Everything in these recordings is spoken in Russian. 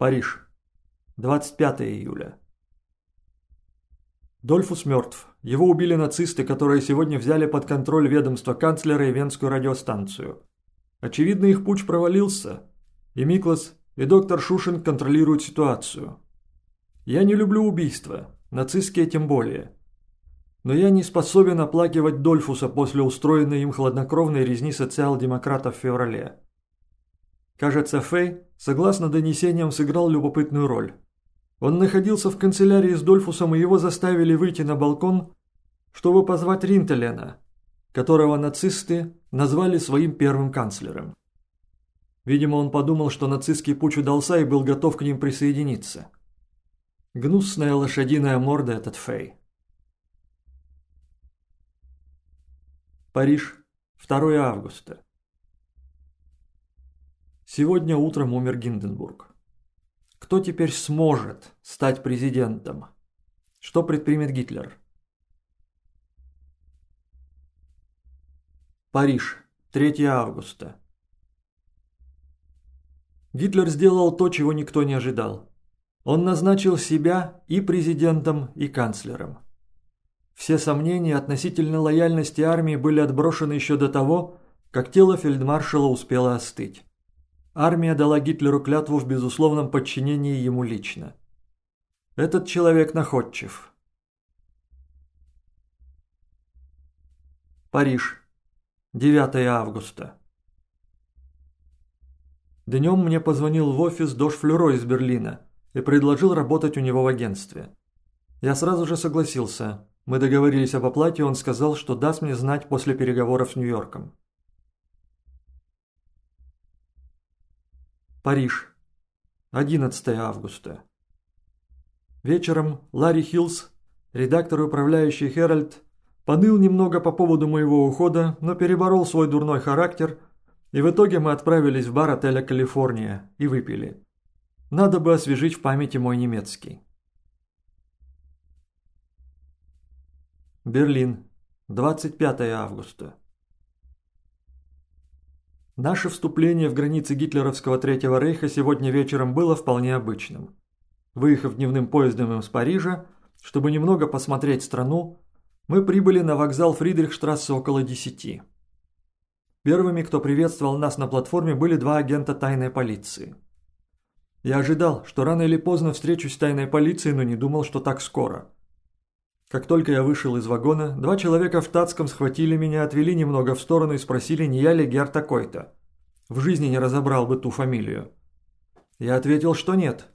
Париж. 25 июля. Дольфус мертв. Его убили нацисты, которые сегодня взяли под контроль ведомство канцлера и Венскую радиостанцию. Очевидно, их путь провалился, и Миклас, и доктор Шушин контролируют ситуацию. Я не люблю убийства, нацистские тем более. Но я не способен оплакивать Дольфуса после устроенной им хладнокровной резни социал-демократов в феврале. Кажется, Фэй, согласно донесениям, сыграл любопытную роль. Он находился в канцелярии с Дольфусом, и его заставили выйти на балкон, чтобы позвать Ринтелена, которого нацисты назвали своим первым канцлером. Видимо, он подумал, что нацистский путь удался и был готов к ним присоединиться. Гнусная лошадиная морда этот Фэй. Париж, 2 августа. Сегодня утром умер Гинденбург. Кто теперь сможет стать президентом? Что предпримет Гитлер? Париж, 3 августа. Гитлер сделал то, чего никто не ожидал. Он назначил себя и президентом, и канцлером. Все сомнения относительно лояльности армии были отброшены еще до того, как тело фельдмаршала успело остыть. Армия дала Гитлеру клятву в безусловном подчинении ему лично. Этот человек находчив. Париж. 9 августа. Днем мне позвонил в офис Дош Флюро из Берлина и предложил работать у него в агентстве. Я сразу же согласился. Мы договорились об оплате, он сказал, что даст мне знать после переговоров с Нью-Йорком. Париж. 11 августа. Вечером Ларри Хиллс, редактор и управляющий Herald, поныл немного по поводу моего ухода, но переборол свой дурной характер, и в итоге мы отправились в бар отеля «Калифорния» и выпили. Надо бы освежить в памяти мой немецкий. Берлин. 25 августа. Наше вступление в границы гитлеровского Третьего Рейха сегодня вечером было вполне обычным. Выехав дневным поездом из Парижа, чтобы немного посмотреть страну, мы прибыли на вокзал Фридрихштрассе около десяти. Первыми, кто приветствовал нас на платформе, были два агента тайной полиции. Я ожидал, что рано или поздно встречусь с тайной полицией, но не думал, что так скоро. Как только я вышел из вагона, два человека в штатском схватили меня, отвели немного в сторону и спросили, не я ли Гер такой-то. В жизни не разобрал бы ту фамилию. Я ответил, что нет.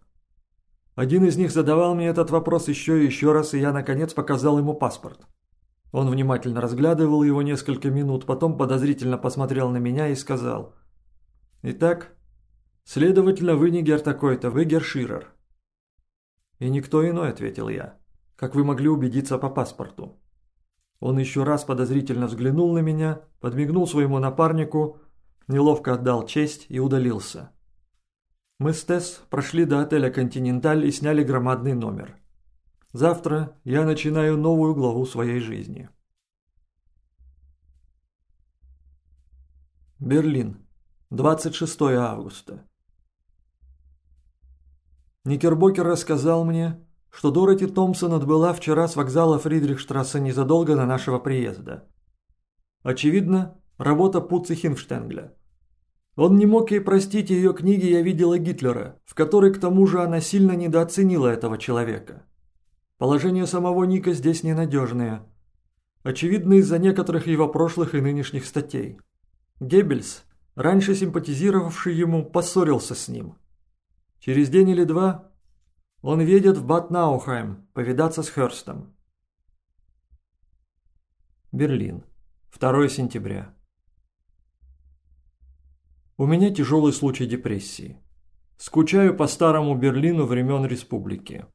Один из них задавал мне этот вопрос еще и еще раз, и я, наконец, показал ему паспорт. Он внимательно разглядывал его несколько минут, потом подозрительно посмотрел на меня и сказал. «Итак, следовательно, вы не Гер такой-то, вы Гер Ширер». «И никто иной», — ответил я как вы могли убедиться по паспорту. Он еще раз подозрительно взглянул на меня, подмигнул своему напарнику, неловко отдал честь и удалился. Мы с Тесс прошли до отеля «Континенталь» и сняли громадный номер. Завтра я начинаю новую главу своей жизни. Берлин. 26 августа. Никербокер рассказал мне, что Дороти Томпсон отбыла вчера с вокзала Фридрихштрассе незадолго до нашего приезда. Очевидно, работа Пуци Хинштенгля. Он не мог ей простить ее книги «Я видела Гитлера», в которой к тому же она сильно недооценила этого человека. Положение самого Ника здесь ненадежное. Очевидно из-за некоторых его прошлых и нынешних статей. Геббельс, раньше симпатизировавший ему, поссорился с ним. Через день или два он едет в Бад Наухайм повидаться с Херстом. Берлин. 2 сентября. У меня тяжелый случай депрессии. Скучаю по старому Берлину времен республики.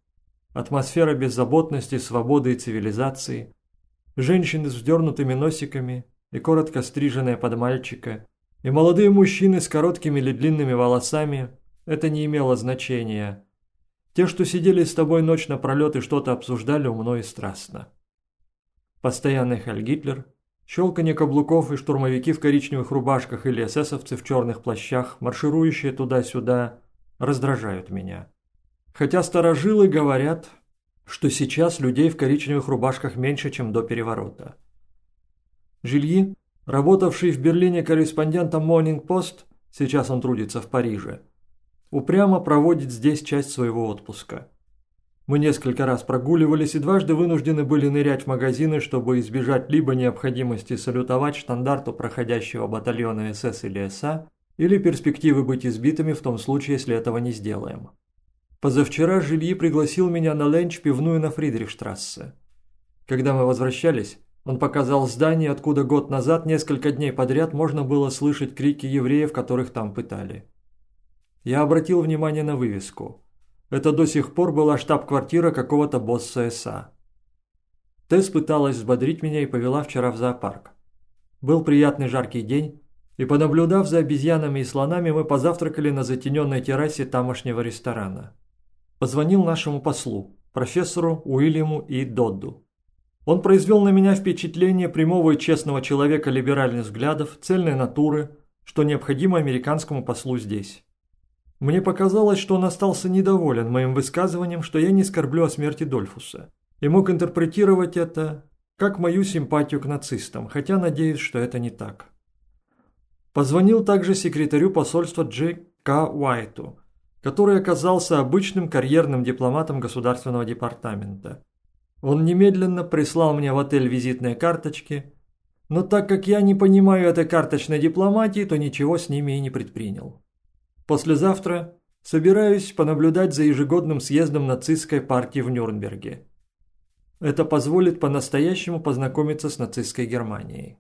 Атмосфера беззаботности, свободы и цивилизации. Женщины с вздернутыми носиками и коротко стриженные под мальчика. И молодые мужчины с короткими или длинными волосами. Это не имело значения. Те, что сидели с тобой ночь напролет и что-то обсуждали умно и страстно. Постоянный Хель Гитлер, щелканье каблуков и штурмовики в коричневых рубашках или эсэсовцы в черных плащах, марширующие туда-сюда, раздражают меня. Хотя старожилы говорят, что сейчас людей в коричневых рубашках меньше, чем до переворота. Жильи, работавший в Берлине корреспондентом Morning Post, сейчас он трудится в Париже, упрямо проводит здесь часть своего отпуска. Мы несколько раз прогуливались и дважды вынуждены были нырять в магазины, чтобы избежать либо необходимости салютовать штандарту проходящего батальона СС или СА, или перспективы быть избитыми в том случае, если этого не сделаем. Позавчера Жильи пригласил меня на ленч пивную на Фридрихштрассе. Когда мы возвращались, он показал здание, откуда год назад несколько дней подряд можно было слышать крики евреев, которых там пытали. Я обратил внимание на вывеску. Это до сих пор была штаб-квартира какого-то босса СА. Тесс пыталась взбодрить меня и повела вчера в зоопарк. Был приятный жаркий день, и понаблюдав за обезьянами и слонами, мы позавтракали на затененной террасе тамошнего ресторана. Позвонил нашему послу, профессору Уильяму и Додду. Он произвел на меня впечатление прямого и честного человека либеральных взглядов, цельной натуры, что необходимо американскому послу здесь. Мне показалось, что он остался недоволен моим высказыванием, что я не скорблю о смерти Дольфуса, и мог интерпретировать это как мою симпатию к нацистам, хотя надеюсь, что это не так. Позвонил также секретарю посольства Джей К. Уайту, который оказался обычным карьерным дипломатом Государственного департамента. Он немедленно прислал мне в отель визитные карточки, но так как я не понимаю этой карточной дипломатии, то ничего с ними и не предпринял. Послезавтра собираюсь понаблюдать за ежегодным съездом нацистской партии в Нюрнберге. Это позволит по-настоящему познакомиться с нацистской Германией.